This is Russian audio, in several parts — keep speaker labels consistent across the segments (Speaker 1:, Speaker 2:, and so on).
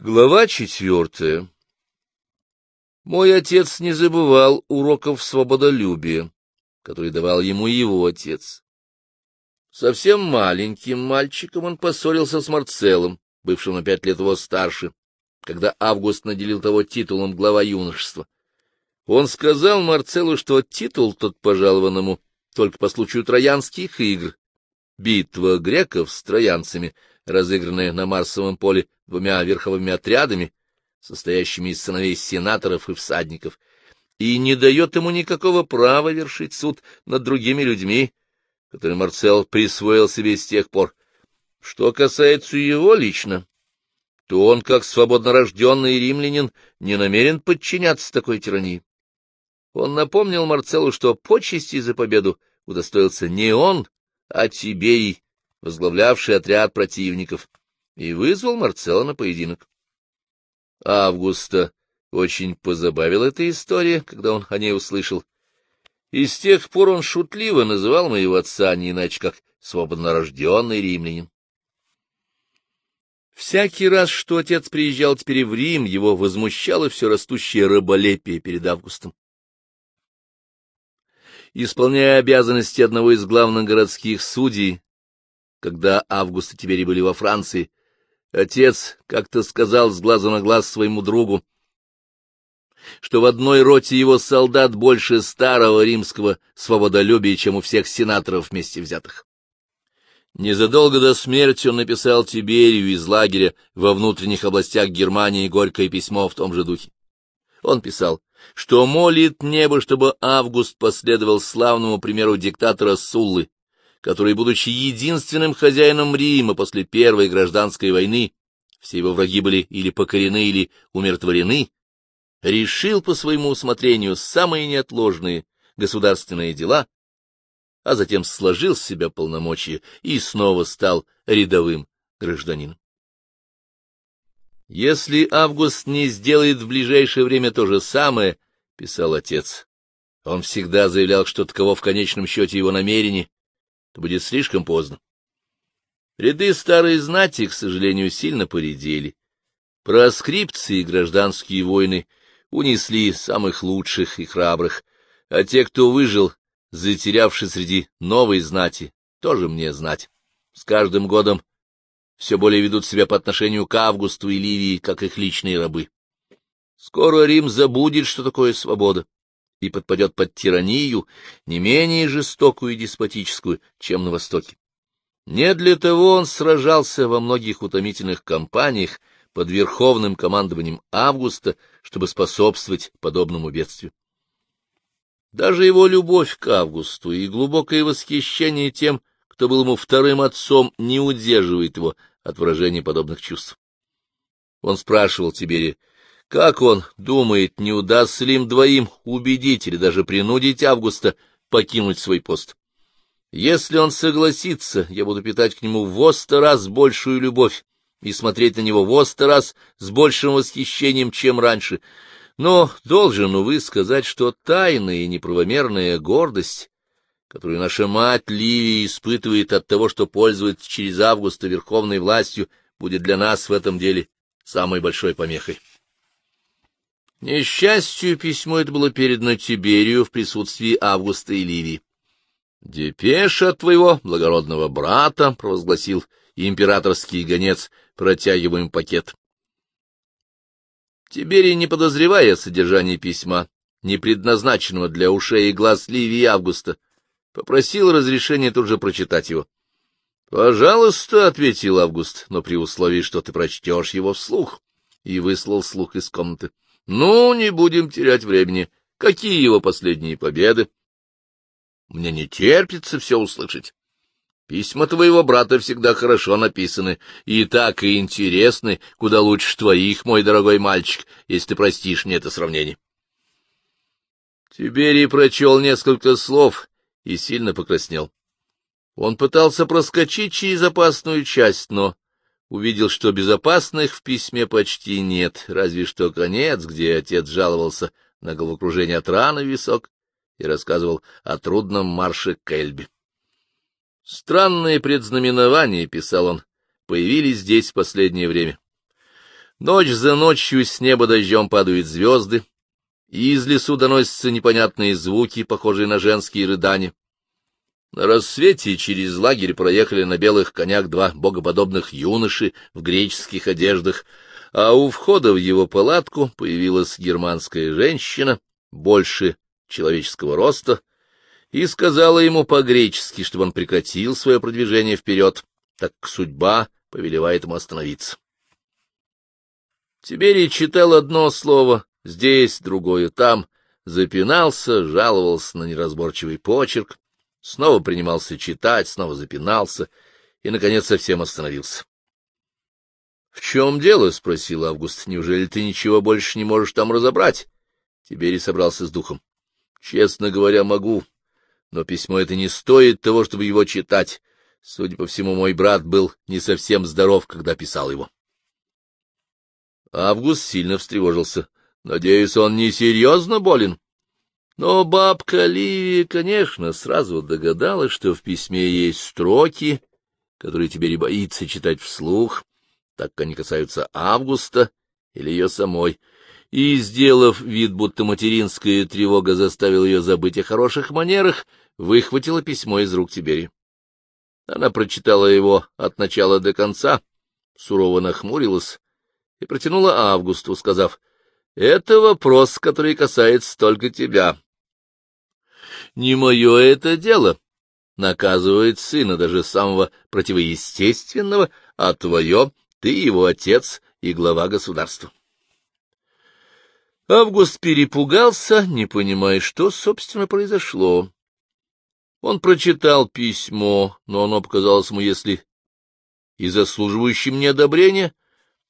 Speaker 1: Глава четвертая Мой отец не забывал уроков свободолюбия, которые давал ему его отец. Совсем маленьким мальчиком он поссорился с Марцеллом, бывшим на пять лет его старше, когда Август наделил того титулом глава юношества. Он сказал Марцеллу, что титул тот пожалованному только по случаю троянских игр. Битва греков с троянцами — разыгранная на Марсовом поле двумя верховыми отрядами, состоящими из сыновей сенаторов и всадников, и не дает ему никакого права вершить суд над другими людьми, которые Марцел присвоил себе с тех пор. Что касается его лично, то он, как свободнорожденный римлянин, не намерен подчиняться такой тирании. Он напомнил Марцеллу, что почести за победу удостоился не он, а Тиберий, возглавлявший отряд противников, и вызвал Марцелла на поединок. Августа очень позабавила эта история, когда он о ней услышал, и с тех пор он шутливо называл моего отца не иначе, как свободнорожденный римлянин. Всякий раз, что отец приезжал теперь в Рим, его возмущало все растущее раболепие перед Августом. Исполняя обязанности одного из главных городских судей, когда Август и Тиберий были во Франции, отец как-то сказал с глазу на глаз своему другу, что в одной роте его солдат больше старого римского свободолюбия, чем у всех сенаторов вместе взятых. Незадолго до смерти он написал Тиберию из лагеря во внутренних областях Германии горькое письмо в том же духе. Он писал, что молит небо, чтобы Август последовал славному примеру диктатора Суллы, который, будучи единственным хозяином Рима после Первой гражданской войны, все его враги были или покорены, или умиротворены, решил по своему усмотрению самые неотложные государственные дела, а затем сложил с себя полномочия и снова стал рядовым гражданином. «Если Август не сделает в ближайшее время то же самое, — писал отец, — он всегда заявлял, что таково в конечном счете его намерение, будет слишком поздно. Ряды старой знати, к сожалению, сильно поредели. Проскрипции и гражданские войны унесли самых лучших и храбрых, а те, кто выжил, затерявшись среди новой знати, тоже мне знать. С каждым годом все более ведут себя по отношению к Августу и Ливии, как их личные рабы. Скоро Рим забудет, что такое свобода и подпадет под тиранию, не менее жестокую и деспотическую, чем на Востоке. Не для того он сражался во многих утомительных кампаниях под верховным командованием Августа, чтобы способствовать подобному бедствию. Даже его любовь к Августу и глубокое восхищение тем, кто был ему вторым отцом, не удерживает его от выражения подобных чувств. Он спрашивал Тиберия, как он думает, не удастся ли им двоим убедить или даже принудить Августа покинуть свой пост? Если он согласится, я буду питать к нему в сто раз большую любовь и смотреть на него в сто раз с большим восхищением, чем раньше. Но должен, увы, сказать, что тайная и неправомерная гордость, которую наша мать Ливия испытывает от того, что пользуется через Августа верховной властью, будет для нас в этом деле самой большой помехой. Несчастью, письмо это было передано Тиберию в присутствии Августа и Ливии. «Депеша твоего благородного брата», — провозгласил императорский гонец, протягивая им пакет. Тиберий, не подозревая содержания письма, не предназначенного для ушей и глаз Ливии и Августа, попросил разрешения тут же прочитать его. — Пожалуйста, — ответил Август, — но при условии, что ты прочтешь его вслух, и выслал слух из комнаты. Ну, не будем терять времени. Какие его последние победы? Мне не терпится все услышать. Письма твоего брата всегда хорошо написаны, и так и интересны, куда лучше твоих, мой дорогой мальчик, если ты простишь мне это сравнение. Тиберий прочел несколько слов и сильно покраснел. Он пытался проскочить через опасную часть, но увидел, что безопасных в письме почти нет, разве что конец, где отец жаловался на головокружение от раны висок и рассказывал о трудном марше к. Странные предзнаменования, — писал он, — появились здесь в последнее время. Ночь за ночью с неба дождем падают звезды, и из лесу доносятся непонятные звуки, похожие на женские рыдания. На рассвете через лагерь проехали на белых конях два богоподобных юноши в греческих одеждах, а у входа в его палатку появилась германская женщина, больше человеческого роста, и сказала ему по-гречески, чтобы он прекратил свое продвижение вперед, так как судьба повелевает ему остановиться. Тиберий читал одно слово здесь, другое там, запинался, жаловался на неразборчивый почерк, снова принимался читать, снова запинался и, наконец, совсем остановился. — В чем дело? — спросил Август. — Неужели ты ничего больше не можешь там разобрать? Тиберий собрался с духом. — Честно говоря, могу, но письмо это не стоит того, чтобы его читать. Судя по всему, мой брат был не совсем здоров, когда писал его. Август сильно встревожился. Надеюсь, он не серьезно болен? Но бабка Ливия, конечно, сразу догадалась, что в письме есть строки, которые теперь и боится читать вслух, так как они касаются Августа или ее самой, и, сделав вид, будто материнская тревога заставила ее забыть о хороших манерах, выхватила письмо из рук Тибери. Она прочитала его от начала до конца, сурово нахмурилась и протянула Августу, сказав, — Это вопрос, который касается только тебя. Не мое это дело наказывает сына, даже самого противоестественного, а твое — ты его отец и глава государства. Август перепугался, не понимая, что, собственно, произошло. Он прочитал письмо, но оно показалось ему, если и заслуживающим неодобрения,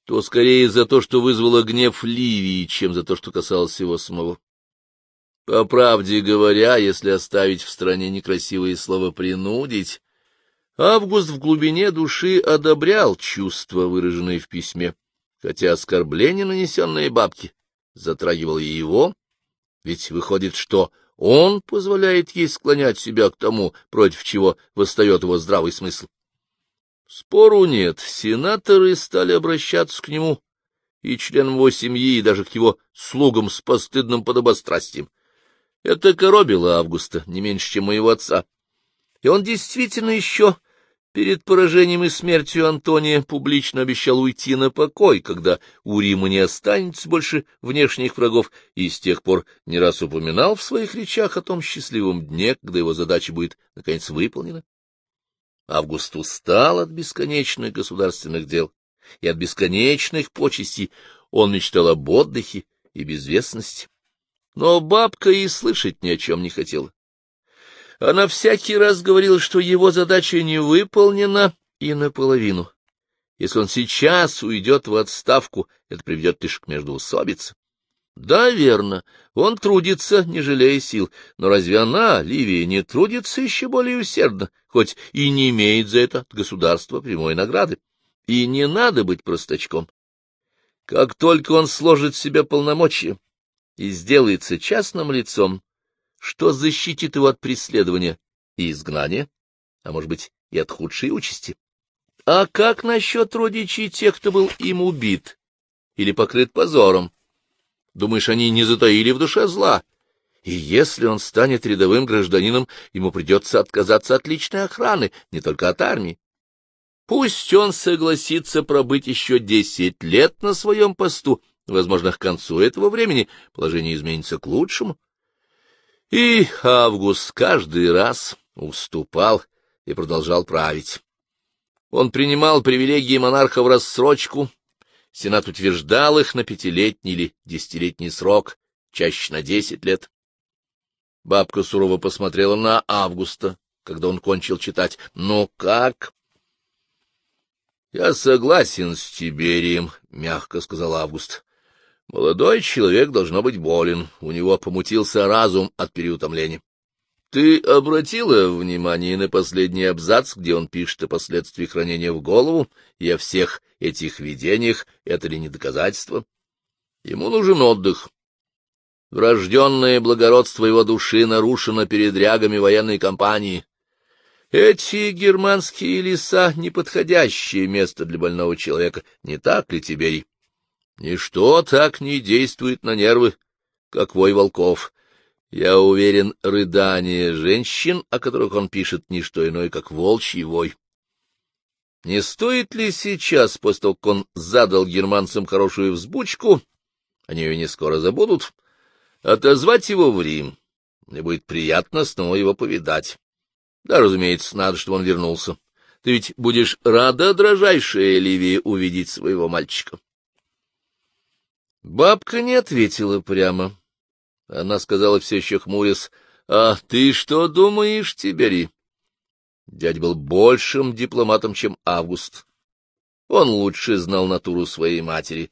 Speaker 1: то скорее за то, что вызвало гнев Ливии, чем за то, что касалось его самого. По правде говоря, если оставить в стране некрасивые слова «принудить», Август в глубине души одобрял чувства, выраженные в письме, хотя оскорбление, нанесенное бабке, затрагивало и его, ведь выходит, что он позволяет ей склонять себя к тому, против чего восстает его здравый смысл. Спору нет, сенаторы стали обращаться к нему и членам его семьи, и даже к его слугам с постыдным подобострастием. Это коробило Августа не меньше, чем моего отца. И он действительно еще перед поражением и смертью Антония публично обещал уйти на покой, когда у Рима не останется больше внешних врагов, и с тех пор не раз упоминал в своих речах о том счастливом дне, когда его задача будет, наконец, выполнена. Август устал от бесконечных государственных дел и от бесконечных почестей, он мечтал об отдыхе и безвестности. Но бабка и слышать ни о чем не хотела. Она всякий раз говорила, что его задача не выполнена и наполовину. Если он сейчас уйдет в отставку, это приведет лишь к междоусобице. Да, верно, он трудится, не жалея сил, но разве она, Ливия, не трудится еще более усердно, хоть и не имеет за это от государства прямой награды? И не надо быть простачком. Как только он сложит в себя полномочия, и сделается частным лицом, что защитит его от преследования и изгнания, а может быть и от худшей участи. А как насчет родичей тех, кто был им убит или покрыт позором? Думаешь, они не затаили в душе зла? И если он станет рядовым гражданином, ему придется отказаться от личной охраны, не только от армии. Пусть он согласится пробыть еще десять лет на своем посту, Возможно, к концу этого времени положение изменится к лучшему. И Август каждый раз уступал и продолжал править. Он принимал привилегии монарха в рассрочку, Сенат утверждал их на пятилетний или десятилетний срок, чаще на десять лет. Бабка сурово посмотрела на Августа, когда он кончил читать. «Ну как?» «Я согласен с Тиберием», — мягко сказал Август. Молодой человек должно быть болен, у него помутился разум от переутомления. Ты обратила внимание на последний абзац, где он пишет о последствиях ранения в голову и о всех этих видениях, это ли не доказательство? Ему нужен отдых. Врожденное благородство его души нарушено передрягами военной кампании. Эти германские леса — неподходящее место для больного человека, не так ли, Тиберий? Ничто так не действует на нервы, как вой волков. Я уверен, рыдание женщин, о которых он пишет, — ничто иное, как волчий вой. Не стоит ли сейчас, после того, как он задал германцам хорошую взбучку, они ее не скоро забудут, отозвать его в Рим? Мне будет приятно снова его повидать. Да, разумеется, надо, чтобы он вернулся. Ты ведь будешь рада, дрожайшая Ливия, увидеть своего мальчика. Бабка не ответила прямо. Она сказала все еще хмурясь, — А ты что думаешь, Тибери? Дядя был большим дипломатом, чем Август. Он лучше знал натуру своей матери.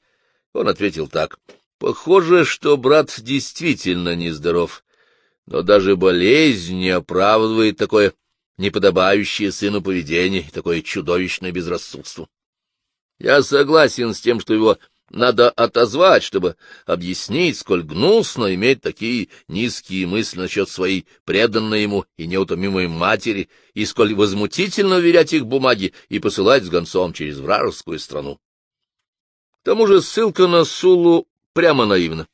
Speaker 1: Он ответил так. — Похоже, что брат действительно нездоров. Но даже болезнь не оправдывает такое неподобающее сыну поведение и такое чудовищное безрассудство. Я согласен с тем, что его надо отозвать, чтобы объяснить, сколь гнусно иметь такие низкие мысли насчет своей преданной ему и неутомимой матери, и сколь возмутительно уверять их бумаги и посылать с гонцом через вражескую страну. К тому же ссылка на Сулу прямо наивна.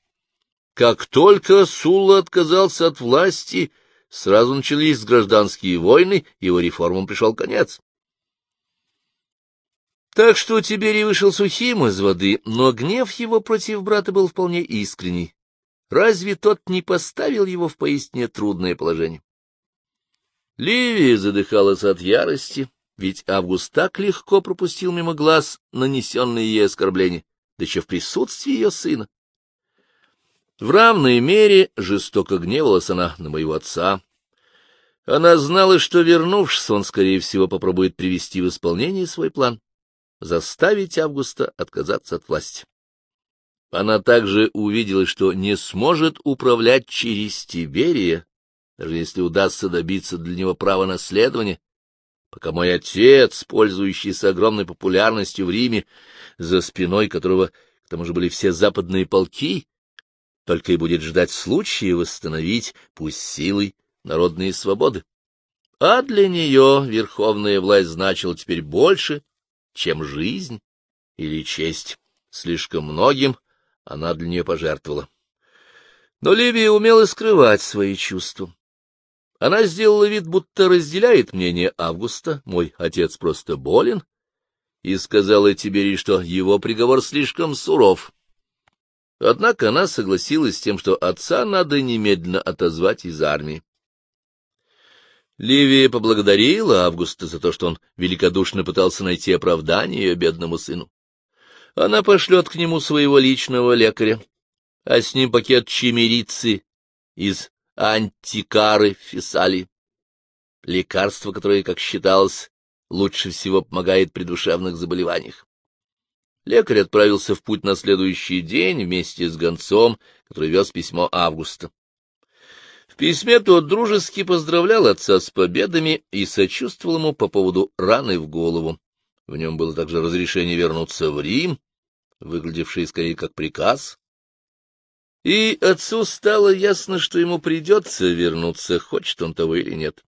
Speaker 1: Как только Сула отказался от власти, сразу начались гражданские войны, его реформам пришел конец. Так что Тиберий вышел сухим из воды, но гнев его против брата был вполне искренний. Разве тот не поставил его в поистине трудное положение? Ливия задыхалась от ярости, ведь Август так легко пропустил мимо глаз нанесенные ей оскорбления, да еще в присутствии ее сына. В равной мере жестоко гневалась она на моего отца. Она знала, что, вернувшись, он, скорее всего, попробует привести в исполнение свой план заставить Августа отказаться от власти. Она также увидела, что не сможет управлять через Тиберия, даже если удастся добиться для него права наследования, пока мой отец, пользующийся огромной популярностью в Риме, за спиной которого к тому же были все западные полки, только и будет ждать случая восстановить, пусть силой, народные свободы. А для нее верховная власть значила теперь больше, чем жизнь или честь. Слишком многим она для нее пожертвовала. Но Ливия умела скрывать свои чувства. Она сделала вид, будто разделяет мнение Августа, мой отец просто болен, и сказала Тибери, что его приговор слишком суров. Однако она согласилась с тем, что отца надо немедленно отозвать из армии. Ливия поблагодарила Августа за то, что он великодушно пытался найти оправдание ее бедному сыну. Она пошлет к нему своего личного лекаря, а с ним пакет чимерицы из антикары фисали, лекарство, которое, как считалось, лучше всего помогает при душевных заболеваниях. Лекарь отправился в путь на следующий день вместе с гонцом, который вез письмо Августа. В письме тот дружески поздравлял отца с победами и сочувствовал ему по поводу раны в голову. В нем было также разрешение вернуться в Рим, выглядевшее скорее как приказ. И отцу стало ясно, что ему придется вернуться, хочет он того или нет.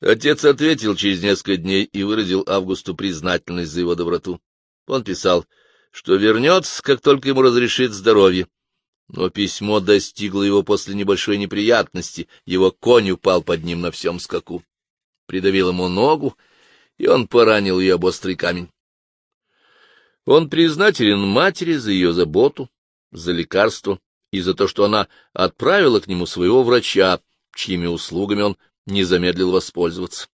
Speaker 1: Отец ответил через несколько дней и выразил Августу признательность за его доброту. Он писал, что вернется, как только ему разрешит здоровье, но письмо достигло его после небольшой неприятности, его конь упал под ним на всем скаку. Придавил ему ногу, и он поранил ее об острый камень. Он признателен матери за ее заботу, за лекарство и за то, что она отправила к нему своего врача, чьими услугами он не замедлил воспользоваться.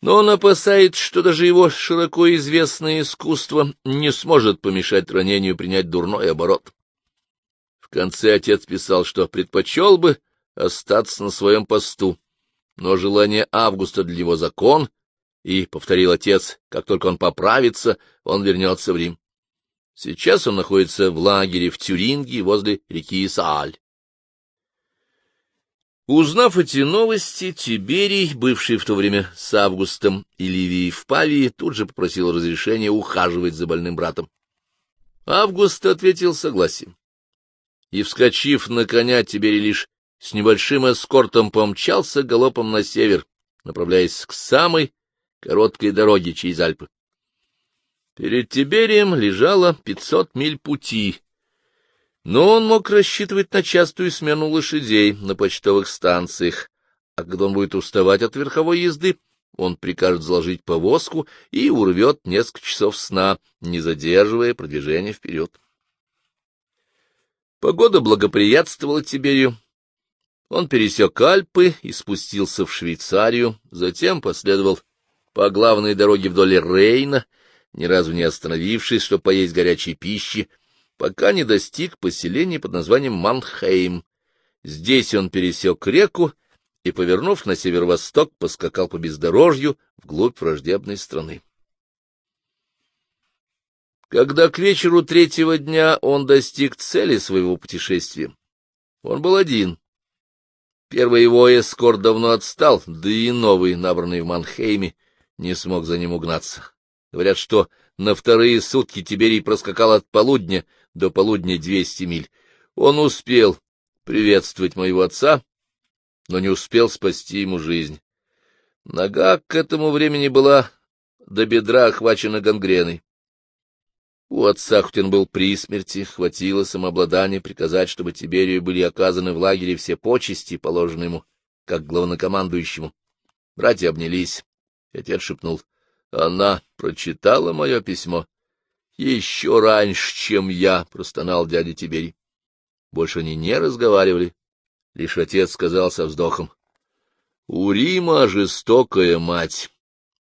Speaker 1: Но он опасается, что даже его широко известное искусство не сможет помешать ранению принять дурной оборот. В конце отец писал, что предпочел бы остаться на своем посту, но желание Августа для него закон, и, — повторил отец, — как только он поправится, он вернется в Рим. Сейчас он находится в лагере в Тюринге возле реки Исааль. Узнав эти новости, Тиберий, бывший в то время с Августом и Ливией в Павии, тут же попросил разрешения ухаживать за больным братом. Август ответил согласием и, вскочив на коня, Тибери лишь с небольшим эскортом помчался галопом на север, направляясь к самой короткой дороге через Альпы. Перед Тиберием лежало пятьсот миль пути, но он мог рассчитывать на частую смену лошадей на почтовых станциях, а когда он будет уставать от верховой езды, он прикажет заложить повозку и урвет несколько часов сна, не задерживая продвижение вперед. Погода благоприятствовала Тиберию. Он пересек Альпы и спустился в Швейцарию, затем последовал по главной дороге вдоль Рейна, ни разу не остановившись, чтобы поесть горячей пищи, пока не достиг поселения под названием Манхейм. Здесь он пересек реку и, повернув на северо-восток, поскакал по бездорожью вглубь враждебной страны. Когда к вечеру третьего дня он достиг цели своего путешествия, он был один. Первый его эскорт давно отстал, да и новый, набранный в Манхейме, не смог за ним угнаться. Говорят, что на вторые сутки Тиберий проскакал от полудня до полудня двести миль. Он успел приветствовать моего отца, но не успел спасти ему жизнь. Нога к этому времени была до бедра охвачена гангреной. У отца, хоть он был при смерти, хватило самообладания приказать, чтобы Тиберию были оказаны в лагере все почести, положенные ему, как главнокомандующему. Братья обнялись, отец шепнул. Она прочитала мое письмо. Еще раньше, чем я, — простонал дядя Тиберий. Больше они не разговаривали. Лишь отец сказал со вздохом. У Рима жестокая мать,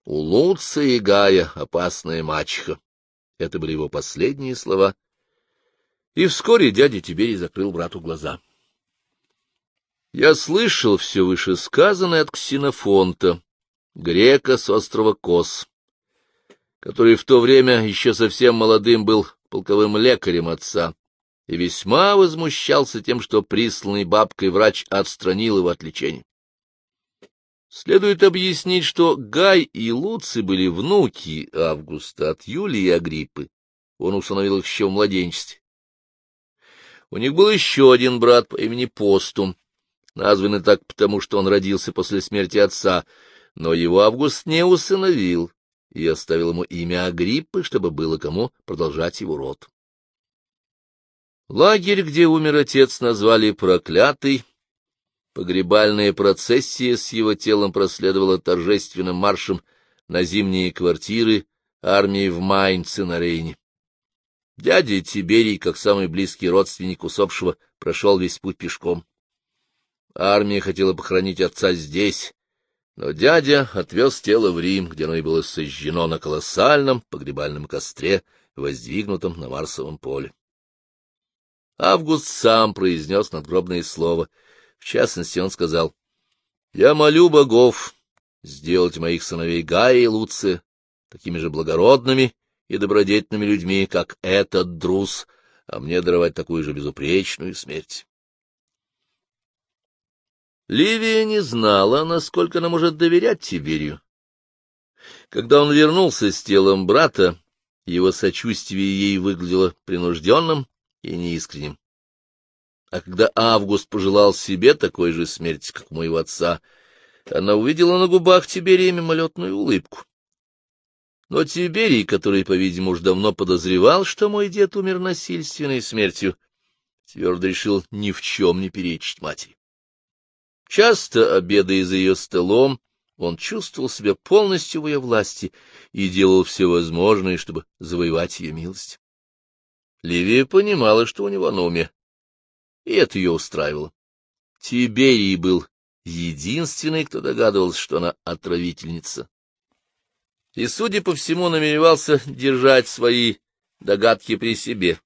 Speaker 1: у Луца и Гая опасная мачеха. Это были его последние слова. И вскоре дядя Тиберий закрыл брату глаза. Я слышал все вышесказанное от Ксенофонта, грека с острова Кос, который в то время еще совсем молодым был полковым лекарем отца и весьма возмущался тем, что присланный бабкой врач отстранил его от лечения. Следует объяснить, что Гай и Луци были внуки Августа от Юлии Агриппы. Он установил их еще в младенчестве. У них был еще один брат по имени Постум, названный так потому, что он родился после смерти отца, но его Август не усыновил и оставил ему имя Агриппы, чтобы было кому продолжать его род. Лагерь, где умер отец, назвали «Проклятый», Погребальная процессия с его телом проследовала торжественным маршем на зимние квартиры армии в Майнце на Рейне. Дядя Тиберий, как самый близкий родственник усопшего, прошел весь путь пешком. Армия хотела похоронить отца здесь, но дядя отвез тело в Рим, где оно и было сожжено на колоссальном погребальном костре, воздвигнутом на Марсовом поле. Август сам произнес надгробное слово — в частности, он сказал, — Я молю богов сделать моих сыновей Гая и Луция такими же благородными и добродетельными людьми, как этот друз, а мне даровать такую же безупречную смерть. Ливия не знала, насколько она может доверять Тиберию. Когда он вернулся с телом брата, его сочувствие ей выглядело принужденным и неискренним. А когда Август пожелал себе такой же смерти, как моего отца, она увидела на губах Тиберия мимолетную улыбку. Но Тиберий, который, по-видимому, уж давно подозревал, что мой дед умер насильственной смертью, твердо решил ни в чем не перечить матери. Часто, обедая за ее столом, он чувствовал себя полностью в ее власти и делал все возможное, чтобы завоевать ее милость. Ливия понимала, что у него на уме, и это ее устраивало. Тиберий был единственный, кто догадывался, что она отравительница. И, судя по всему, намеревался держать свои догадки при себе.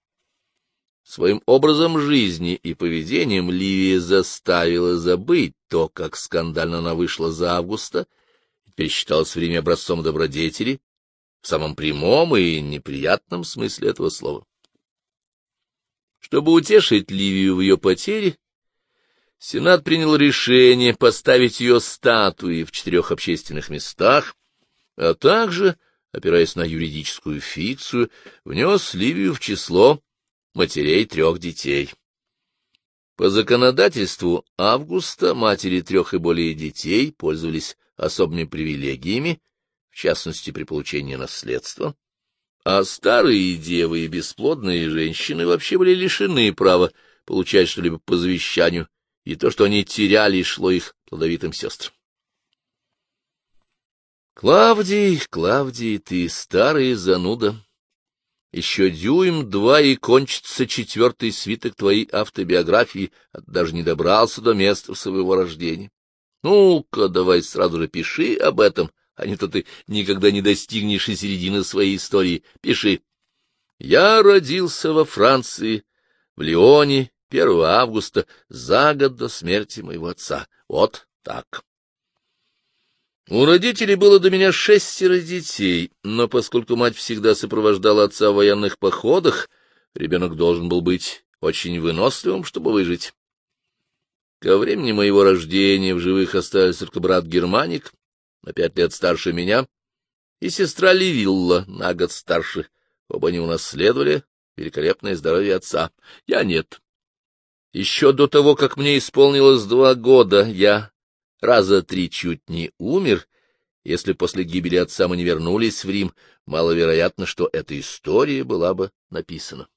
Speaker 1: Своим образом жизни и поведением Ливия заставила забыть то, как скандально она вышла за Августа, теперь считалась время образцом добродетели, в самом прямом и неприятном смысле этого слова. Чтобы утешить Ливию в ее потере, Сенат принял решение поставить ее статуи в четырех общественных местах, а также, опираясь на юридическую фикцию, внес Ливию в число матерей трех детей. По законодательству Августа матери трех и более детей пользовались особыми привилегиями, в частности, при получении наследства, А старые девы и бесплодные женщины вообще были лишены права получать что-либо по завещанию, и то, что они теряли, шло их плодовитым сестрам. Клавдий, Клавдий, ты старый зануда. Еще дюйм-два и кончится четвертый свиток твоей автобиографии, а даже не добрался до места своего рождения. Ну-ка, давай сразу же пиши об этом, а не то ты никогда не достигнешь и середины своей истории. Пиши. Я родился во Франции, в Лионе, 1 августа, за год до смерти моего отца. Вот так. У родителей было до меня шестеро детей, но поскольку мать всегда сопровождала отца в военных походах, ребенок должен был быть очень выносливым, чтобы выжить. Ко времени моего рождения в живых остались только брат Германик, на пять лет старше меня, и сестра Левилла, на год старше. Оба они унаследовали великолепное здоровье отца. Я нет. Еще до того, как мне исполнилось два года, я раза три чуть не умер. Если после гибели отца мы не вернулись в Рим, маловероятно, что эта история была бы написана.